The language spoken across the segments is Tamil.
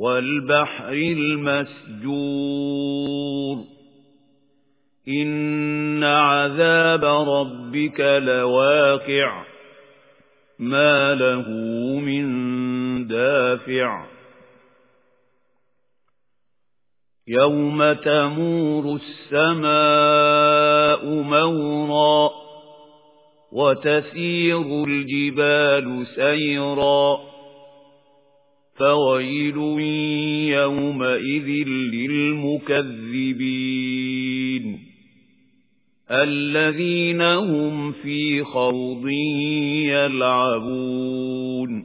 والبحر المسجور. إن عذاب ربك لواقع ما له من دافع. يوم تمور السماء مورا وتسير الجبال سيرا. فويل يومئذ للمكذبين. الذين هم في خوض يلعبون.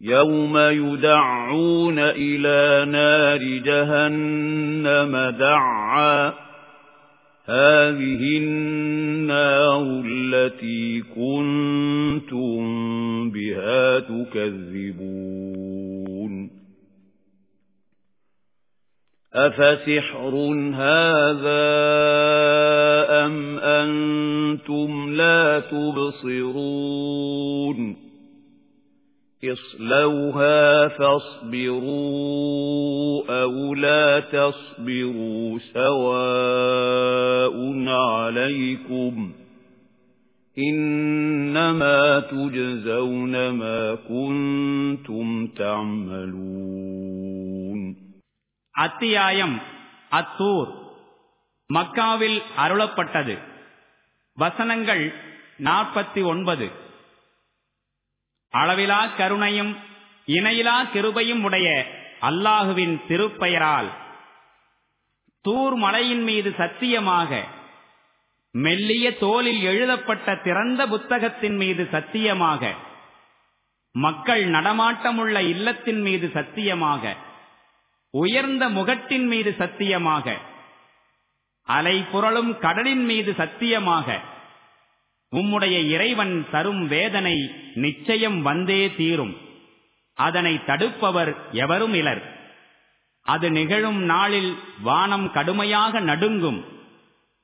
يوم يدعون إلى نار جهنم دعا. هذه النار التي كنتم بها تكذبون أفسحر هذا أم أنتم لا تبصرون اصلوها فاصبروا أو لا تصبروا سواء عليكم إنما تجزون ما كنتم تعملون அத்தியாயம் அத்தூர் மக்காவில் அருளப்பட்டது வசனங்கள் நாற்பத்தி ஒன்பது அளவிலா கருணையும் இணையிலா கிருபையும் உடைய அல்லாஹுவின் திருப்பெயரால் தூர் மலையின் மீது சத்தியமாக மெல்லிய தோலில் எழுதப்பட்ட திறந்த புத்தகத்தின் மீது சத்தியமாக மக்கள் நடமாட்டமுள்ள இல்லத்தின் மீது சத்தியமாக உயர்ந்த முகட்டின் மீது சத்தியமாக அலை புரளும் கடலின் மீது சத்தியமாக உம்முடைய இறைவன் தரும் வேதனை நிச்சயம் வந்தே தீரும். அதனை தடுப்பவர் எவரும் இலர். அது நிகழும் நாளில் வானம் கடுமையாக நடுங்கும்.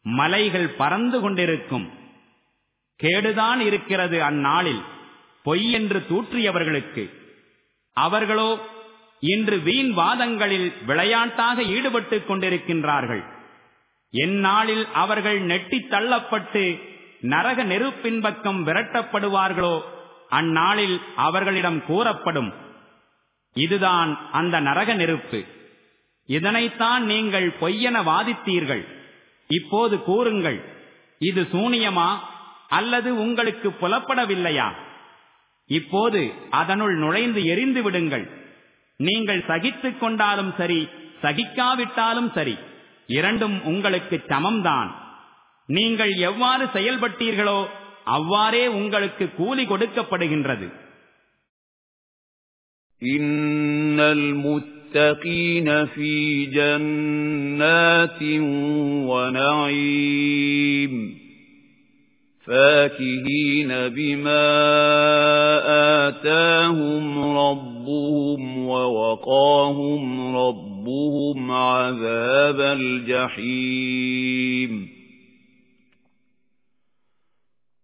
மலைகள் பறந்து கொண்டிருக்கும். கேடுதான் இருக்கிறது அந்நாளில். பொய் என்று தூற்றியவர்களுக்கு. அவர்களோ இன்று வீண் வாதங்களில் விளையாட்டாக ஈடுபட்டுக் கொண்டிருக்கின்றார்கள். எந்நாளில் அவர்கள் நெட்டித் தள்ளப்பட்டு நரக நெருப்பின் பக்கம் விரட்டப்படுவார்களோ அந்நாளில் அவர்களிடம் கூறப்படும். இதுதான் அந்த நரக நெருப்பு. இதனைத்தான் நீங்கள் பொய்யென வாதித்தீர்கள். இப்போது கூறுங்கள் இது சூனியமா அல்லது உங்களுக்கு புலப்படவில்லையா? இப்போது அதனுள் நுழைந்து எரிந்து விடுங்கள். நீங்கள் சகித்துக் கொண்டாலும் சரி சகிக்காவிட்டாலும் சரி இரண்டும் உங்களுக்கு சமம்தான். நீங்கள் எவ்வாறு செயல்பட்டீர்களோ அவ்வாறே உங்களுக்கு கூலி கொடுக்கப்படுகின்றது. إن المتقين في جنات ونعيم فاكهين بما آتاهم ربهم ووقاهم ربهم عذاب الجحيم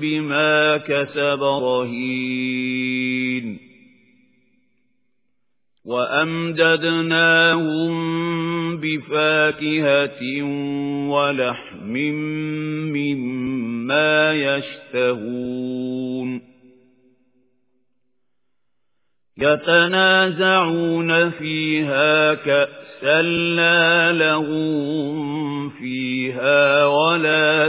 بِمَا كَسَبَ رَهِينٌ وَأَمْدَدْنَاهُمْ بِفَاكِهَةٍ وَلَحْمٍ مِّمَّا يَشْتَهُونَ يَتَنَازَعُونَ فِيهَا كَأْسًا لَّا لَغْوٌ فِيهَا وَلَا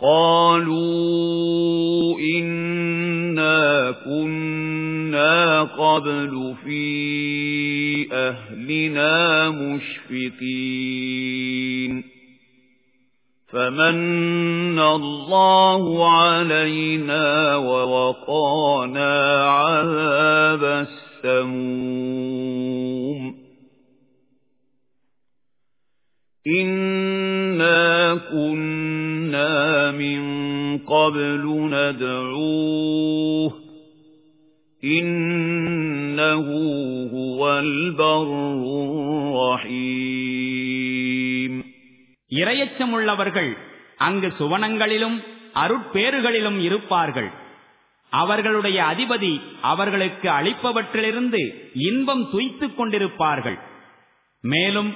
قَالُوا إِنَّا كُنَّا قَبْلُ فِي أَهْلِنَا مُشْفِقِينَ فَمَنَّ اللَّهُ عَلَيْنَا وَوَقَانَا عَذَابَ السَّمُومِ إِنَّا كُنَّا مِن قَبْلُ نَدْعُوهُ إِنَّهُ هُوَ الْبَرُّ الرَّحِيمُ இரையச்சமுள்ளவர்கள் அங்கு சுவனங்களிலும் அருட்பேறுகளிலும் இருப்பார்கள் அவர்களுடைய அதிபதி அவர்களுக்கு அளிப்பவற்றிலிருந்து இன்பம் துய்த்துக் கொண்டிருப்பார்கள் மேலும்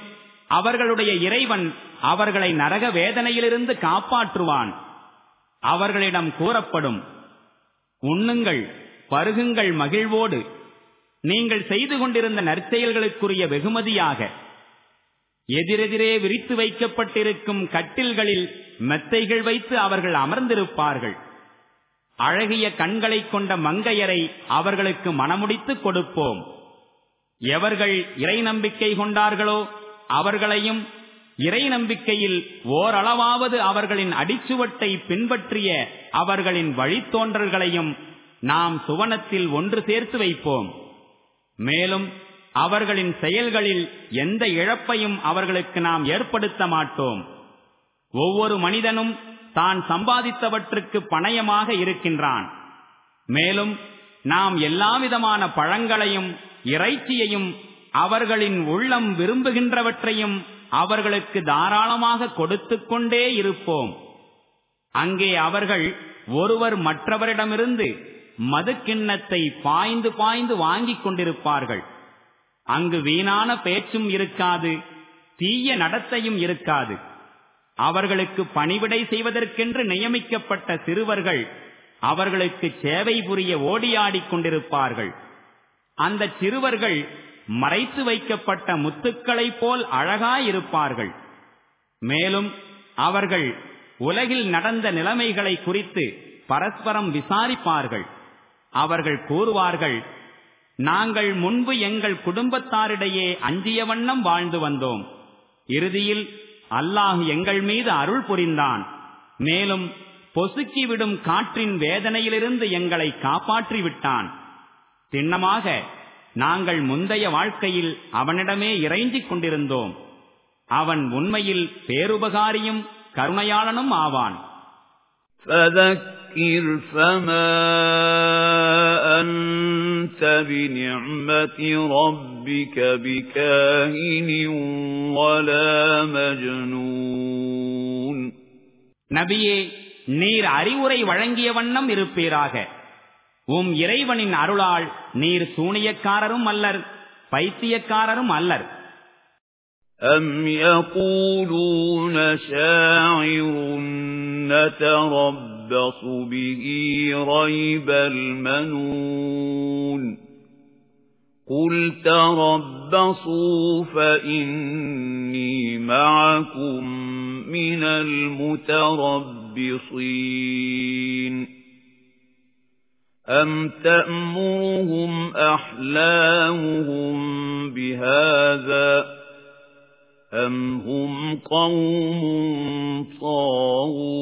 அவர்களுடைய இறைவன் அவர்களை நரக வேதனையிலிருந்து காப்பாற்றுவான். அவர்களிடம் கூறப்படும் உண்ணுங்கள் பருகுங்கள் மகிழ்வோடு. நீங்கள் செய்து கொண்டிருந்த நற்செயல்களுக்குரிய வெகுமதியாக எதிரெதிரே விரித்து வைக்கப்பட்டிருக்கும் கட்டில்களில் மெத்தைகள் வைத்து அவர்கள் அமர்ந்திருப்பார்கள். அழகிய கண்களைக் கொண்ட மங்கையரை அவர்களுக்கு மனமுடித்து கொடுப்போம். எவர்கள் இறை நம்பிக்கை கொண்டார்களோ அவர்களையும் இறை நம்பிக்கையில் ஓரளவாவது அவர்களின் அடிச்சுவட்டை பின்பற்றிய அவர்களின் வழித்தோன்றல்களையும் நாம் சுவனத்தில் ஒன்று சேர்த்து வைப்போம். மேலும் அவர்களின் செயல்களில் எந்த இழப்பையும் அவர்களுக்கு நாம் ஏற்படுத்த மாட்டோம். ஒவ்வொரு மனிதனும் தான் சம்பாதித்தவற்றுக்கு பணயமாக இருக்கின்றான். மேலும் நாம் எல்லாவிதமான பழங்களையும் இறைச்சியையும் அவர்களின் உள்ளம் விரும்புகின்றவற்றையும் அவர்களுக்கு தாராளமாக கொடுத்து கொண்டே இருப்போம். அங்கே அவர்கள் ஒருவர் மற்றவரிடமிருந்து மது கிண்ணத்தை பாய்ந்து பாய்ந்து வாங்கிக் கொண்டிருப்பார்கள். அங்கு வீணான பேச்சும் இருக்காது தீய நடத்தையும் இருக்காது. அவர்களுக்கு பணிவிடை செய்வதற்கென்று நியமிக்கப்பட்ட சிறுவர்கள் அவர்களுக்கு சேவை புரிய ஓடியாடிக் கொண்டிருப்பார்கள். அந்த சிறுவர்கள் மறைத்து வைக்கப்பட்ட முத்துக்களைப் போல் அழகாயிருப்பார்கள். மேலும் அவர்கள் உலகில் நடந்த நிலைமைகளை குறித்து பரஸ்பரம் விசாரிப்பார்கள். அவர்கள் கூறுவார்கள் நாங்கள் முன்பு எங்கள் குடும்பத்தாரிடையே அஞ்சிய வண்ணம் வாழ்ந்து வந்தோம். இறுதியில் அல்லாஹ் எங்கள் மீது அருள் புரிந்தான். மேலும் பொசுக்கிவிடும் காற்றின் வேதனையிலிருந்து எங்களை காப்பாற்றி விட்டான் நாங்கள் முந்தைய வாழ்க்கையில் அவனிடமே இறைஞ்சிக் கொண்டிருந்தோம் அவன் உண்மையில் பேருபகாரியும் கருணையாளனும் ஆவான் فذكر فما أنت بنعمة ربك بكاهن ولا مجنون நபியே நீர் அறிவுரை வழங்கிய வண்ணம் இருப்பீராக உம் இறைவனின் அருளால் நீர் சூனியக்காரரும் அல்லர் பைத்தியக்காரரும் அல்லர் أَمْ يَقُولُونَ شَاعِرٌ نَتَرَبَّصُ بِهِ رَيْبَ الْمَنُونِ قُلْ تَرَبَّصُوا فَإِنِّي مَعَكُمْ مِنَ الْمُتَرَبِّصِينَ أَمْ تَأْمُرُهُمْ أَحْلَامُهُمْ بِهَذَا أَمْ هُمْ قَوْمٌ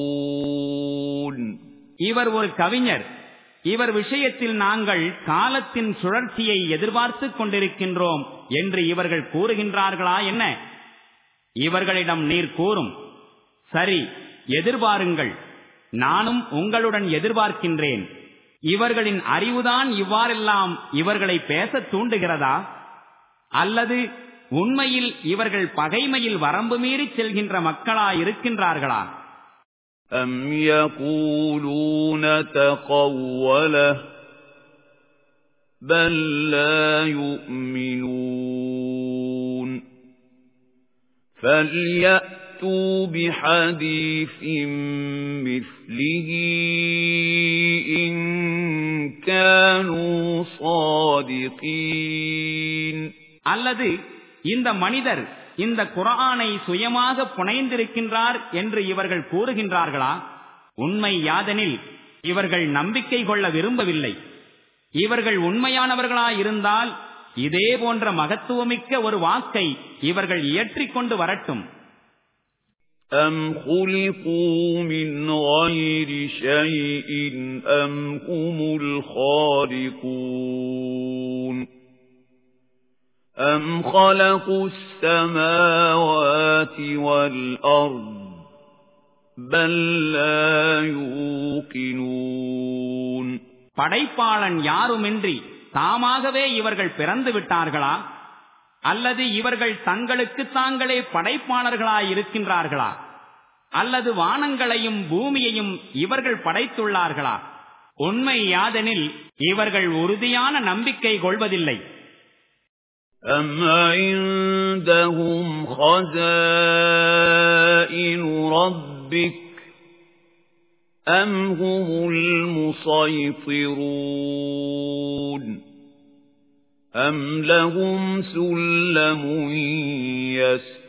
طَاغُونَ இவர் ஒரு கவிஞர் இவர் விஷயத்தில் நாங்கள் காலத்தின் சுழற்சியை எதிர்பார்த்துக் கொண்டிருக்கின்றோம் என்று இவர்கள் கூறுகின்றார்களா என்ன இவர்களிடம் நீர் கூறும் சரி எதிர்பாருங்கள் நானும் உங்களுடன் எதிர்பார்க்கின்றேன் இவர்களின் அறிவுதான் இவ்வாறெல்லாம் இவர்களை பேச தூண்டுகிறதா அல்லது உண்மையில் இவர்கள் பகைமையில் வரம்பு மீறி செல்கின்ற மக்களா இருக்கின்றார்களா أَمْ يَقُولُونَ تَقَوَّلَهُ بَل لَّا يُؤْمِنُونَ فَلْيَأْتُوا بِحَدِيثٍ مِثْلِهِ إِن كَانُوا صَادِقِينَ அல்லது இந்த மனிதர் இந்த குரானை சுயமாக புனைந்திருக்கின்றார் என்று இவர்கள் கூறுகின்றார்களா உண்மை யாதெனில் இவர்கள் நம்பிக்கை கொள்ள விரும்பவில்லை இவர்கள் உண்மையானவர்களாயிருந்தால் இதே போன்ற மகத்துவமிக்க ஒரு வாக்கை இவர்கள் இயற்றிக் கொண்டு வரட்டும் أَمْ خُلِقُوا مِنْ غَيْرِ شَيْءٍ أَمْ هُمُ الْخَالِقُونَ أَمْ خَلَقُوا السَّمَاوَاتِ وَالْأَرْضَ بَل لَّا يُوقِنُونَ படைப்பாளன் யாருமின்றி தாமாகவே இவர்கள் பிறந்து விட்டார்களா அல்லது இவர்கள் தங்களுக்கு தாங்களே படைப்பாளர்களாயிருக்கின்றார்களா அல்லது வானங்களையும் பூமியையும் இவர்கள் படைத்துள்ளார்களா உண்மை யாதெனில் இவர்கள் உறுதியான நம்பிக்கை கொள்வதில்லை أَمْ عِندَهُمْ خَزَائِنُ رَبِّكَ أَمْ هُمُ الْمُصَيْطِرُونَ أَمْ لَهُمْ سُلَّمٌ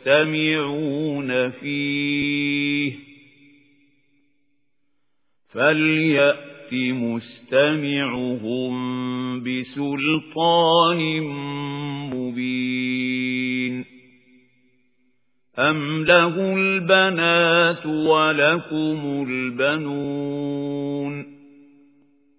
يَسْتَمِعُونَ فِيهِ فَلْيَأْتِ مُسْتَمِعُهُم بِسُلْطَانٍ مُبِينٍ أَمْ لَهُ الْبَنَاتُ وَلَكُمُ الْبَنُونَ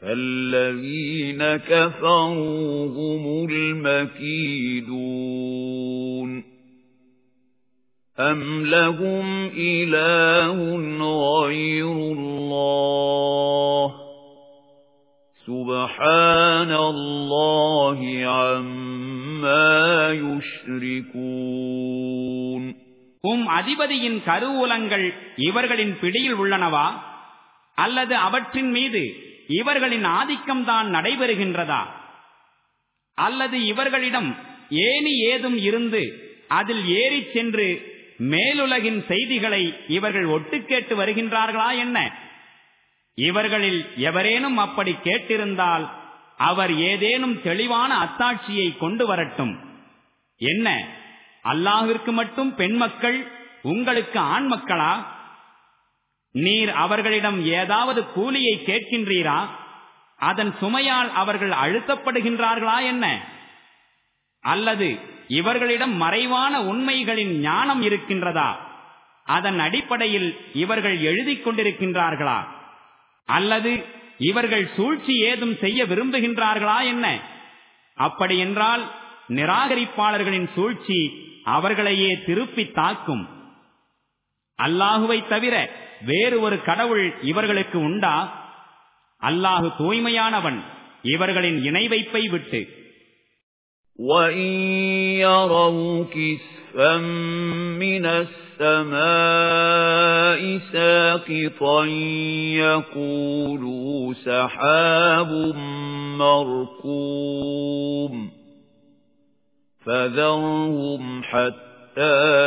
فَالَّذِينَ كَفَرُوا هُمُ الْمَكِيدُونَ أَمْ لَهُمْ إِلَٰهٌ غَيْرُ اللَّهِ سُبْحَانَ اللَّهِ عَمَّا يُشْرِكُونَ உம் அதிபதியின் கருவூலங்கள் இவர்களின் பிடியில் உள்ளனவா அல்லது அவற்றின் மீது இவர்களின் ஆதிக்கம் தான் நடைபெறுகின்றதா? அல்லது இவர்களிடம் ஏனி ஏதும் இருந்து அதில் ஏறிச் சென்று மேலுலகின் செய்திகளை இவர்கள் ஒட்டு கேட்டு வருகின்றார்களா என்ன? இவர்களில் எவரேனும் அப்படி கேட்டிருந்தால் அவர் ஏதேனும் தெளிவான அத்தாட்சியை கொண்டு வரட்டும். என்ன? அல்லாஹிற்கு மட்டும் பெண் மக்கள் உங்களுக்கு ஆண் மக்களா நீர் அவர்களிடம் ஏதாவது கூலியை கேட்கின்றீரா? அதன் சுமையால் அவர்கள் அழுத்தப்படுகின்றார்களா என்ன? அல்லது இவர்களிடம் மறைவான உண்மைகளின் ஞானம் இருக்கின்றதா? அதன் அடிப்படையில் இவர்கள் எழுதிக் கொண்டிருக்கின்றார்களா? அல்லது இவர்கள் சூழ்ச்சி ஏதும் செய்ய விரும்புகின்றார்களா என்ன? அப்படியென்றால் நிராகரிப்பாளர்களின் சூழ்ச்சி அவர்களையே திருப்பி தாக்கும். அல்லாஹுவை தவிர வேறு ஒரு கடவுள் இவர்களுக்கு உண்டா அல்லாஹு தூய்மையானவன் இவர்களின் இணை வைப்பை விட்டு وَإِن يَرَوْا كِسْفًا كِسْفًا مِنَ السَّمَاءِ سَاقِطًا يَقُولُوا سَحَابٌ مَّرْكُومٌ فَذَرْهُمْ حَتَّى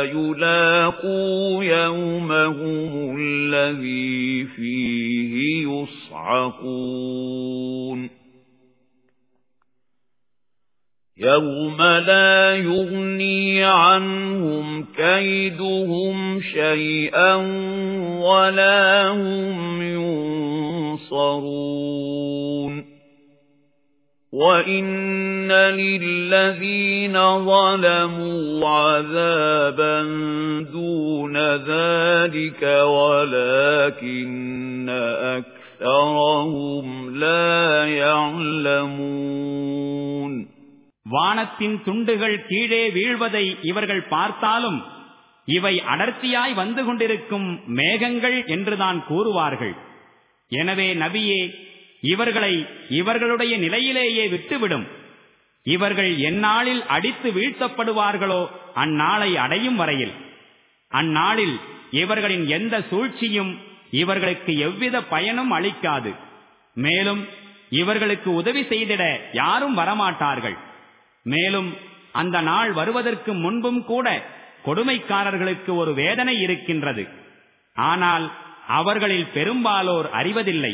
يُلَاقُوا يَوْمَهُمُ الَّذِي فِيهِ يُصْعَقُونَ يَوْمَ لَا يُغْنِي عَنْهُمْ كَيْدُهُمْ شَيْئًا وَلَا هُمْ يُنصَرُونَ وَإِنَّ لِلَّذِينَ ظَلَمُوا عَذَابًا دُونَ ذَلِكَ وَلَكِنَّ أَكْثَرَهُمْ لَا يَعْلَمُونَ வானத்தின் துண்டுகள் கீழே வீழ்வதை இவர்கள் பார்த்தாலும் இவை அடர்த்தியாய் வந்து கொண்டிருக்கும் மேகங்கள் என்றுதான் கூறுவார்கள் எனவே நபியே இவர்களை இவர்களுடைய நிலையிலேயே விட்டுவிடும். இவர்கள் எந்நாளில் அடித்து வீழ்த்தப்படுவார்களோ அந்நாளை அடையும் வரையில். அந்நாளில் இவர்களின் எந்த சூழ்ச்சியும் இவர்களுக்கு எவ்வித பயனும் அளிக்காது. மேலும் இவர்களுக்கு உதவி செய்திட யாரும் வரமாட்டார்கள். மேலும் அந்த நாள் வருவதற்கு முன்பும் கூட கொடுமைக்காரர்களுக்கு ஒரு வேதனை இருக்கின்றது. ஆனால் அவர்களில் பெரும்பாலோர் அறிவதில்லை.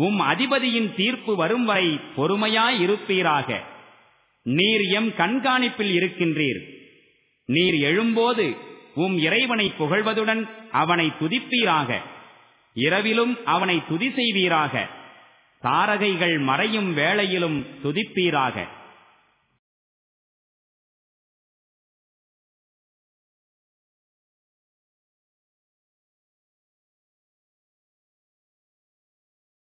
உம் அதிபதியின் தீர்ப்பு வரும் வரை பொறுமையாய் இருப்பீராக. நீர் எம் கண்காணிப்பில் இருக்கின்றீர். நீர் எழும்போது உம் இறைவனை புகழ்வதுடன் அவனை துதிப்பீராக. இரவிலும் அவனை துதி செய்வீராக. தாரகைகள் மறையும் வேளையிலும் துதிப்பீராக.